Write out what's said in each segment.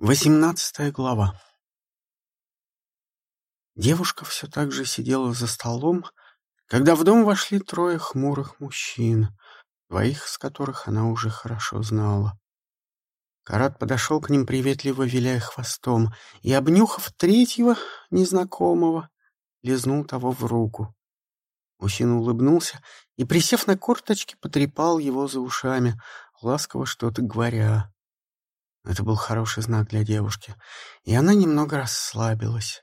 Восемнадцатая глава. Девушка все так же сидела за столом, когда в дом вошли трое хмурых мужчин, двоих из которых она уже хорошо знала. Карат подошел к ним, приветливо виляя хвостом, и, обнюхав третьего, незнакомого, лизнул того в руку. Мужчина улыбнулся и, присев на корточки, потрепал его за ушами, ласково что-то говоря. Это был хороший знак для девушки, и она немного расслабилась.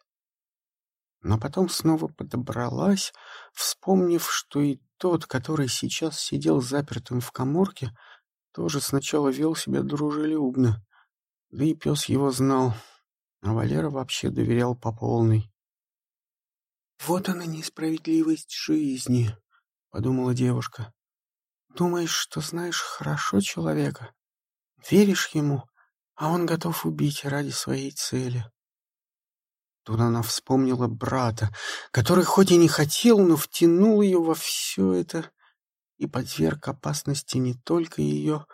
Но потом снова подобралась, вспомнив, что и тот, который сейчас сидел запертым в коморке, тоже сначала вел себя дружелюбно. Да и пес его знал, а Валера вообще доверял по полной. «Вот она несправедливость жизни», — подумала девушка. «Думаешь, что знаешь хорошо человека? Веришь ему, а он готов убить ради своей цели. Тут она вспомнила брата, который хоть и не хотел, но втянул ее во все это и подверг опасности не только ее,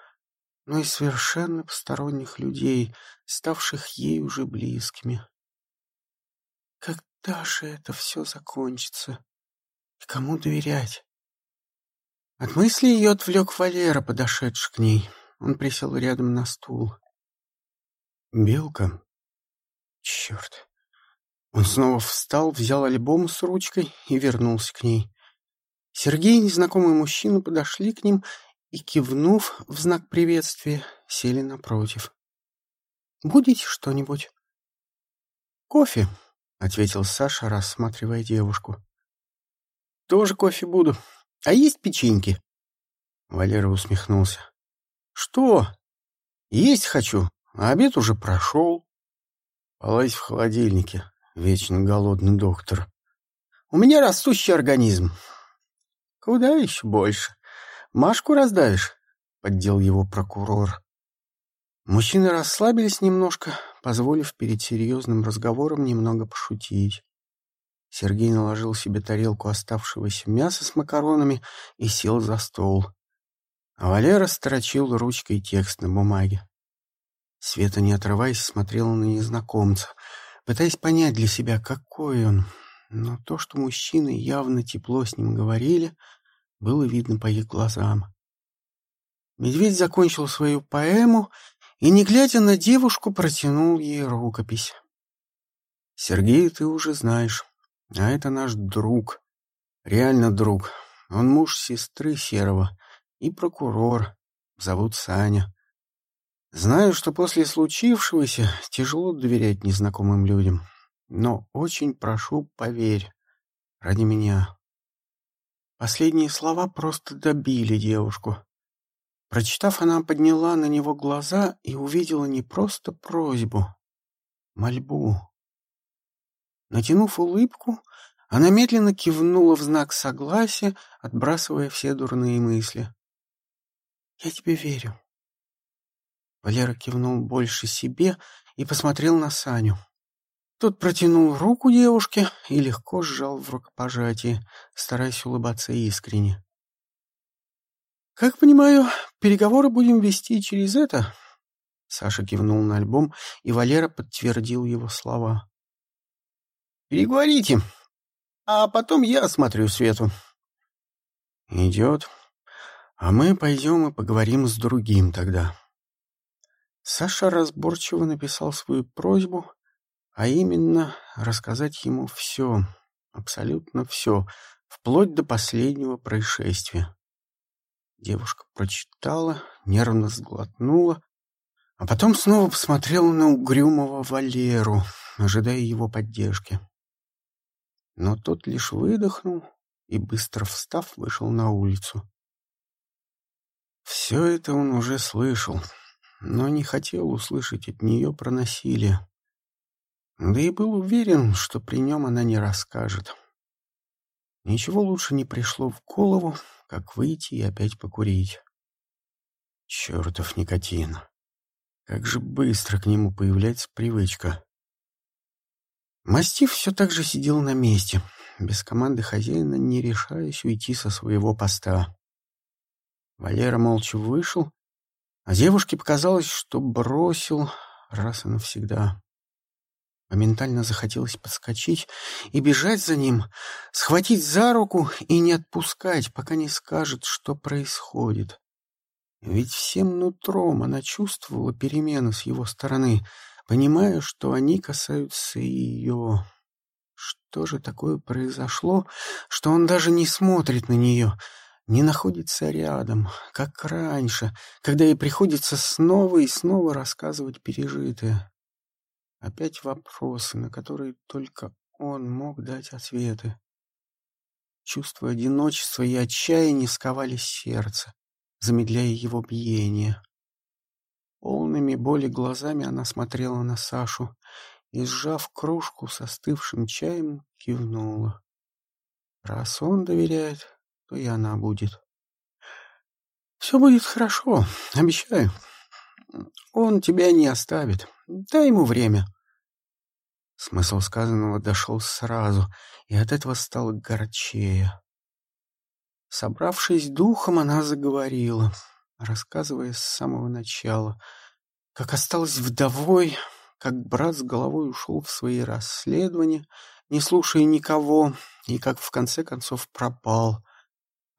но и совершенно посторонних людей, ставших ей уже близкими. Когда же это все закончится? И кому доверять? От мысли ее отвлек Валера, подошедший к ней. Он присел рядом на стул. Белка. Черт. Он снова встал, взял альбом с ручкой и вернулся к ней. Сергей и незнакомый мужчина подошли к ним и, кивнув в знак приветствия, сели напротив. «Будете что-нибудь?» «Кофе», — ответил Саша, рассматривая девушку. «Тоже кофе буду. А есть печеньки?» Валера усмехнулся. «Что? Есть хочу. А обед уже прошел. Полазь в холодильнике, вечно голодный доктор. У меня растущий организм. Куда еще больше? Машку раздавишь? Поддел его прокурор. Мужчины расслабились немножко, позволив перед серьезным разговором немного пошутить. Сергей наложил себе тарелку оставшегося мяса с макаронами и сел за стол. А Валера строчил ручкой текст на бумаге. Света, не отрываясь, смотрела на незнакомца, пытаясь понять для себя, какой он. Но то, что мужчины явно тепло с ним говорили, было видно по их глазам. Медведь закончил свою поэму и, не глядя на девушку, протянул ей рукопись. «Сергей, ты уже знаешь, а это наш друг, реально друг. Он муж сестры Серого и прокурор, зовут Саня. Знаю, что после случившегося тяжело доверять незнакомым людям, но очень прошу, поверь, ради меня. Последние слова просто добили девушку. Прочитав, она подняла на него глаза и увидела не просто просьбу, мольбу. Натянув улыбку, она медленно кивнула в знак согласия, отбрасывая все дурные мысли. «Я тебе верю», Валера кивнул больше себе и посмотрел на Саню. Тот протянул руку девушке и легко сжал в рукопожатии, стараясь улыбаться искренне. «Как понимаю, переговоры будем вести через это?» Саша кивнул на альбом, и Валера подтвердил его слова. «Переговорите, а потом я осмотрю Свету». «Идет. А мы пойдем и поговорим с другим тогда». Саша разборчиво написал свою просьбу, а именно рассказать ему все, абсолютно все, вплоть до последнего происшествия. Девушка прочитала, нервно сглотнула, а потом снова посмотрела на угрюмого Валеру, ожидая его поддержки. Но тот лишь выдохнул и, быстро встав, вышел на улицу. Все это он уже слышал но не хотел услышать от нее про насилие. Да и был уверен, что при нем она не расскажет. Ничего лучше не пришло в голову, как выйти и опять покурить. Чертов никотин. Как же быстро к нему появляется привычка. Мастив все так же сидел на месте, без команды хозяина, не решаясь уйти со своего поста. Валера молча вышел а девушке показалось, что бросил раз и навсегда. Моментально захотелось подскочить и бежать за ним, схватить за руку и не отпускать, пока не скажет, что происходит. Ведь всем нутром она чувствовала перемены с его стороны, понимая, что они касаются и ее. Что же такое произошло, что он даже не смотрит на нее, не находится рядом, как раньше, когда ей приходится снова и снова рассказывать пережитое? Опять вопросы, на которые только он мог дать ответы. Чувство одиночества и отчаяния сковали сердце замедляя его биение. Полными боли глазами она смотрела на Сашу и, сжав кружку с остывшим чаем, кивнула. Раз он доверяет, то и она будет. Все будет хорошо, обещаю. Он тебя не оставит. Дай ему время. Смысл сказанного дошел сразу, и от этого стало горчее. Собравшись духом, она заговорила, рассказывая с самого начала, как осталась вдовой, как брат с головой ушел в свои расследования, не слушая никого, и как в конце концов пропал,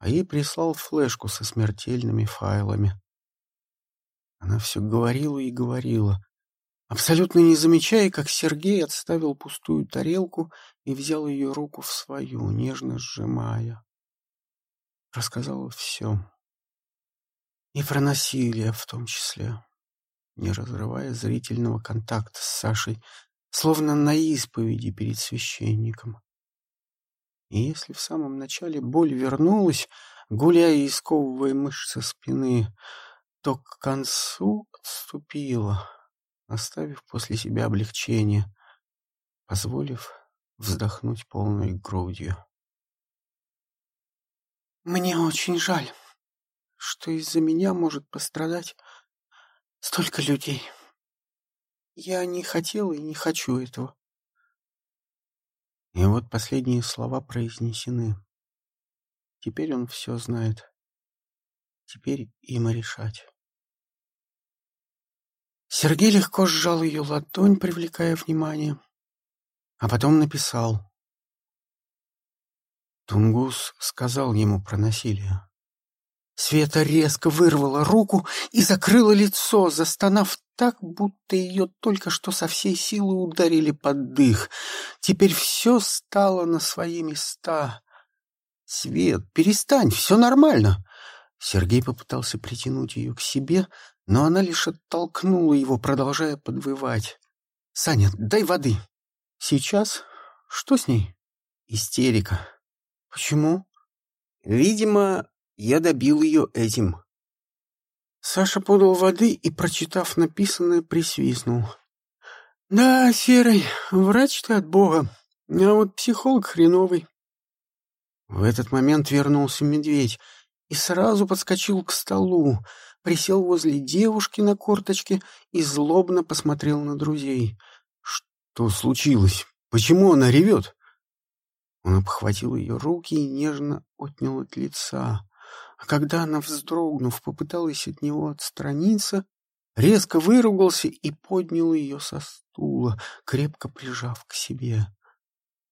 а ей прислал флешку со смертельными файлами. Она все говорила и говорила, абсолютно не замечая, как Сергей отставил пустую тарелку и взял ее руку в свою, нежно сжимая рассказала все. И про насилие в том числе, не разрывая зрительного контакта с Сашей, словно на исповеди перед священником. И если в самом начале боль вернулась, гуляя и сковывая мышцы спины, то к концу отступила, оставив после себя облегчение, позволив вздохнуть полной грудью. Мне очень жаль, что из-за меня может пострадать столько людей. Я не хотела и не хочу этого. И вот последние слова произнесены. Теперь он все знает. Теперь им решать. Сергей легко сжал ее ладонь, привлекая внимание, а потом написал. Тунгус сказал ему про насилие. Света резко вырвала руку и закрыла лицо, застонав так, будто ее только что со всей силы ударили под дых. Теперь все стало на свои места. «Свет, перестань, все нормально!» Сергей попытался притянуть ее к себе, но она лишь оттолкнула его, продолжая подвывать. «Саня, дай воды!» «Сейчас? Что с ней?» «Истерика. Почему? Видимо, я добил ее этим. Саша подал воды и, прочитав написанное, присвистнул. Да, Серый, врач ты от Бога, а вот психолог хреновый. В этот момент вернулся медведь и сразу подскочил к столу, присел возле девушки на корточке и злобно посмотрел на друзей. Что случилось? Почему она ревет? Он обхватил ее руки и нежно отнял от лица. А когда она, вздрогнув, попыталась от него отстраниться, резко выругался и поднял ее со стула, крепко прижав к себе.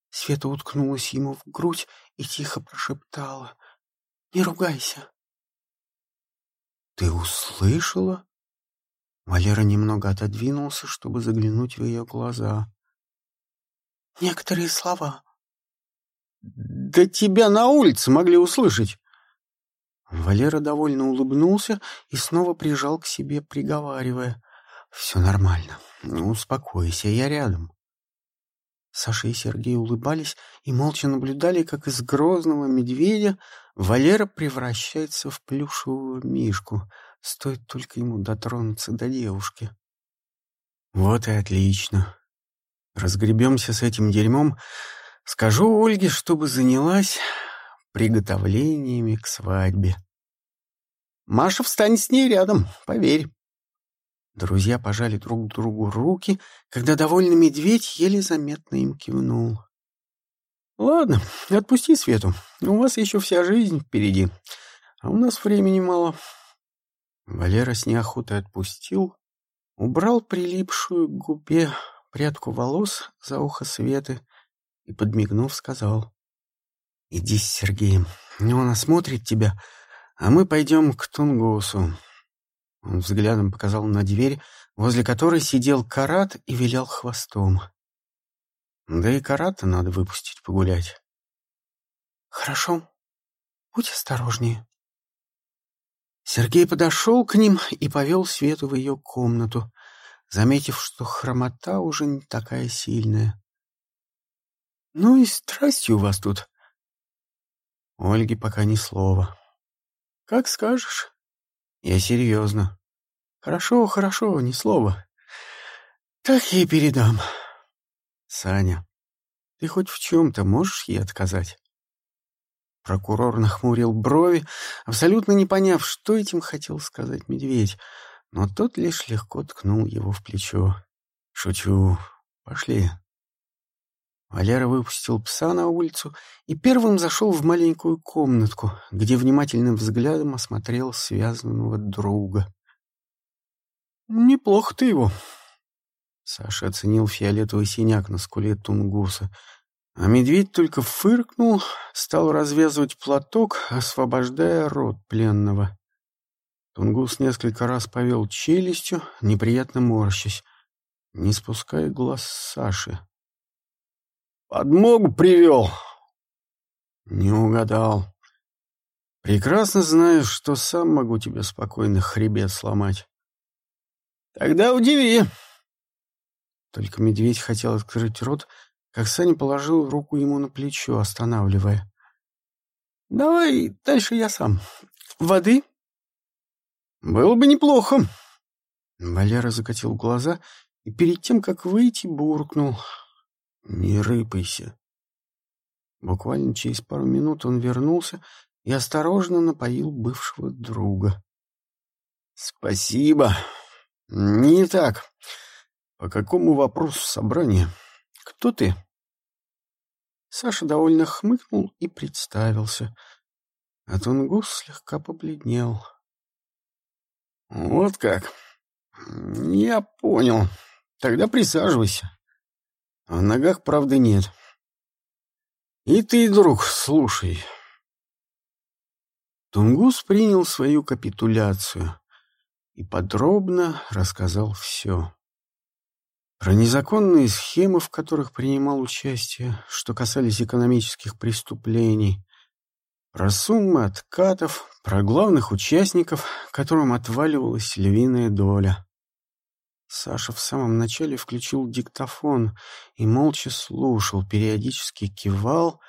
Света уткнулась ему в грудь и тихо прошептала. — Не ругайся. — Ты услышала? Валера немного отодвинулся, чтобы заглянуть в ее глаза. — Некоторые слова, да тебя на улице могли услышать. Валера довольно улыбнулся и снова прижал к себе, приговаривая. «Все нормально. Ну, успокойся, я рядом». Саша и Сергей улыбались и молча наблюдали, как из грозного медведя Валера превращается в плюшевого мишку, стоит только ему дотронуться до девушки. «Вот и отлично. Разгребемся с этим дерьмом, Скажу Ольге, чтобы занялась приготовлениями к свадьбе. Маша встанет с ней рядом, поверь. Друзья пожали друг другу руки, когда довольный медведь еле заметно им кивнул. «Ладно, отпусти Свету. У вас еще вся жизнь впереди, а у нас времени мало». Валера с неохотой отпустил, убрал прилипшую к губе прядку волос за ухо Светы и, подмигнув, сказал. «Иди с Сергеем, он осмотрит тебя, а мы пойдем к Тунгусу». Он взглядом показал на дверь, возле которой сидел Карат и вилял хвостом. Да и Карата надо выпустить погулять. «Хорошо. Будь осторожнее». Сергей подошел к ним и повел Свету в ее комнату, заметив, что хромота уже не такая сильная. «Ну и страсти у вас тут». Ольге пока ни слова. «Как скажешь». «Я серьезно». «Хорошо, хорошо, ни слова». «Так и передам». «Саня, ты хоть в чем-то можешь ей отказать?» Прокурор нахмурил брови, абсолютно не поняв, что этим хотел сказать медведь, но тот лишь легко ткнул его в плечо. «Шучу. Пошли». Валера выпустил пса на улицу и первым зашел в маленькую комнатку, где внимательным взглядом осмотрел связанного друга. «Неплохо ты его». Саша оценил фиолетовый синяк на скуле тунгуса — а медведь только фыркнул, стал развязывать платок, освобождая рот пленного. Тунгус несколько раз повел челюстью, неприятно морщась, не спуская глаз Саши. «Подмогу привел!» «Не угадал. Прекрасно знаю, что сам могу тебе спокойно хребет сломать». «Тогда удиви!» Только медведь хотел открыть рот, как Саня положил руку ему на плечо, останавливая. «Давай дальше я сам. Воды?» «Было бы неплохо». Валера закатил глаза и перед тем, как выйти, буркнул. «Не рыпайся». Буквально через пару минут он вернулся и осторожно напоил бывшего друга. «Спасибо. Не так. По какому вопросу собрания?» «Кто ты?» Саша довольно хмыкнул и представился. А Тунгус слегка побледнел. «Вот как? Я понял. Тогда присаживайся. А ногах правды нет. И ты, друг, слушай». Тунгус принял свою капитуляцию и подробно рассказал все. Про незаконные схемы, в которых принимал участие, что касались экономических преступлений, про суммы откатов, про главных участников, которым отваливалась львиная доля. Саша в самом начале включил диктофон и молча слушал, периодически кивал,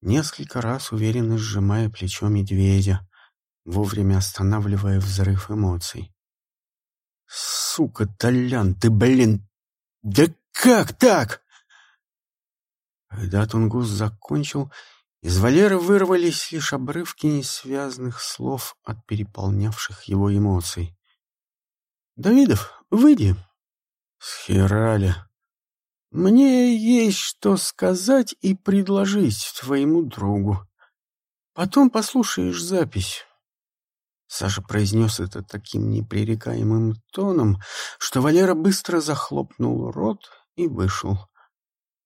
несколько раз уверенно сжимая плечо медведя, вовремя останавливая взрыв эмоций. «Сука, Толян, ты, блин, «Да как так?» Когда Тунгус закончил, из Валеры вырвались лишь обрывки несвязанных слов от переполнявших его эмоций. «Давидов, выйди!» «Схерали!» «Мне есть что сказать и предложить твоему другу. Потом послушаешь запись. Саша произнес это таким непререкаемым тоном, что Валера быстро захлопнул рот и вышел.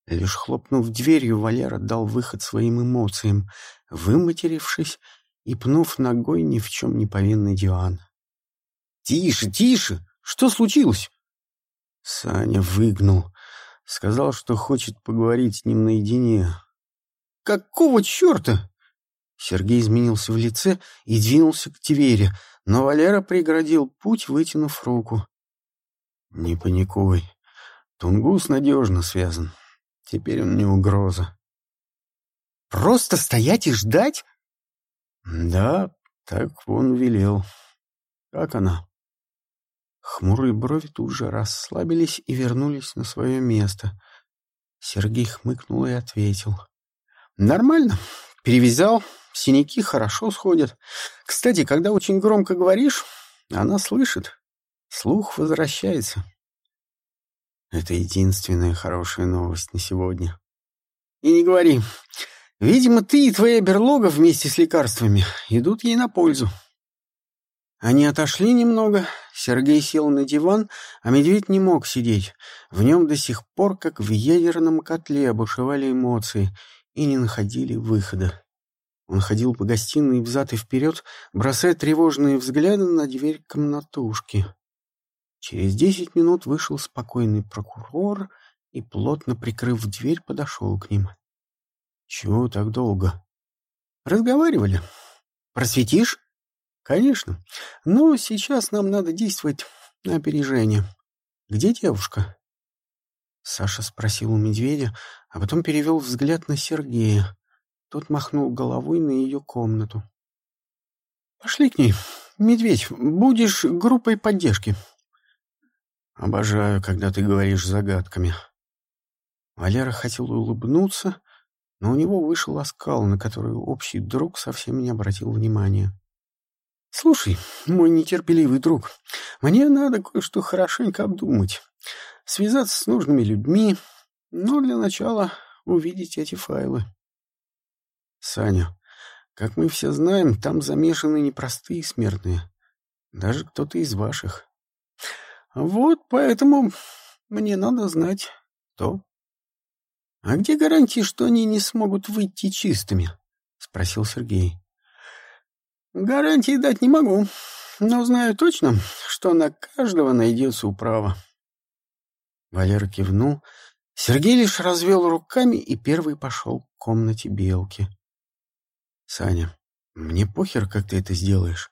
Лишь хлопнув дверью, Валера дал выход своим эмоциям, выматерившись и пнув ногой ни в чем не повинный диван. «Тише, тише! Что случилось?» Саня выгнул. Сказал, что хочет поговорить с ним наедине. «Какого черта?» Сергей изменился в лице и двинулся к двери, но Валера преградил путь, вытянув руку. «Не паникуй. Тунгус надежно связан. Теперь он не угроза». «Просто стоять и ждать?» «Да, так он велел. Как она?» Хмурые брови тут же расслабились и вернулись на свое место. Сергей хмыкнул и ответил. «Нормально. Перевязал, Синяки хорошо сходят. Кстати, когда очень громко говоришь, она слышит. Слух возвращается. Это единственная хорошая новость на сегодня. И не говори. Видимо, ты и твоя берлога вместе с лекарствами идут ей на пользу. Они отошли немного, Сергей сел на диван, а медведь не мог сидеть. В нем до сих пор, как в ядерном котле, бушевали эмоции и не находили выхода. Он ходил по гостиной взад и вперед, бросая тревожные взгляды на дверь комнатушки. Через десять минут вышел спокойный прокурор и, плотно прикрыв дверь, подошел к ним. — Чего так долго? — Разговаривали. — Просветишь? — Конечно. Но сейчас нам надо действовать на опережение. Где девушка? Саша спросил у медведя, а потом перевел взгляд на Сергея. Тот махнул головой на ее комнату. — Пошли к ней. Медведь, будешь группой поддержки. — Обожаю, когда ты говоришь загадками. Валера хотел улыбнуться, но у него вышел оскал, на который общий друг совсем не обратил внимания. — Слушай, мой нетерпеливый друг, мне надо кое-что хорошенько обдумать, связаться с нужными людьми, но для начала увидеть эти файлы. Саня, как мы все знаем, там замешаны непростые смертные. Даже кто-то из ваших. Вот поэтому мне надо знать, кто. — А где гарантии, что они не смогут выйти чистыми? — спросил Сергей. — Гарантии дать не могу, но знаю точно, что на каждого найдется управа. Валера кивнул. Сергей лишь развел руками и первый пошел к комнате белки. Саня, мне похер, как ты это сделаешь,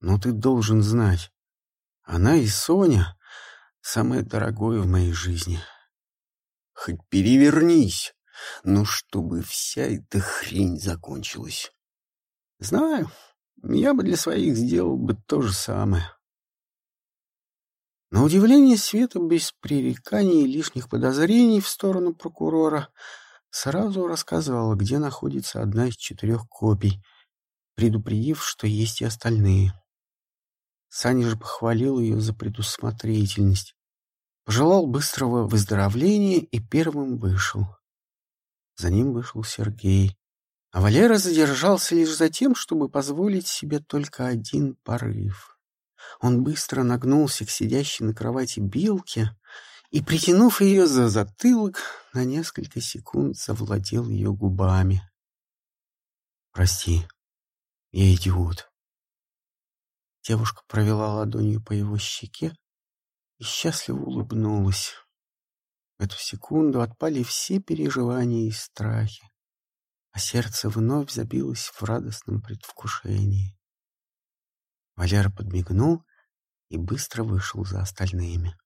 но ты должен знать. Она и Соня — самое дорогое в моей жизни. Хоть перевернись, ну чтобы вся эта хрень закончилась. Знаю, я бы для своих сделал бы то же самое. На удивление Света без пререканий и лишних подозрений в сторону прокурора сразу рассказала, где находится одна из четырех копий, предупредив, что есть и остальные. Саня же похвалил ее за предусмотрительность, пожелал быстрого выздоровления и первым вышел. За ним вышел Сергей, а Валера задержался лишь за тем, чтобы позволить себе только один порыв. Он быстро нагнулся к сидящей на кровати Билке и, притянув ее за затылок, на несколько секунд завладел ее губами. «Прости, я идиот». Девушка провела ладонью по его щеке и счастливо улыбнулась. В эту секунду отпали все переживания и страхи, а сердце вновь забилось в радостном предвкушении. Валера подмигнул и быстро вышел за остальными.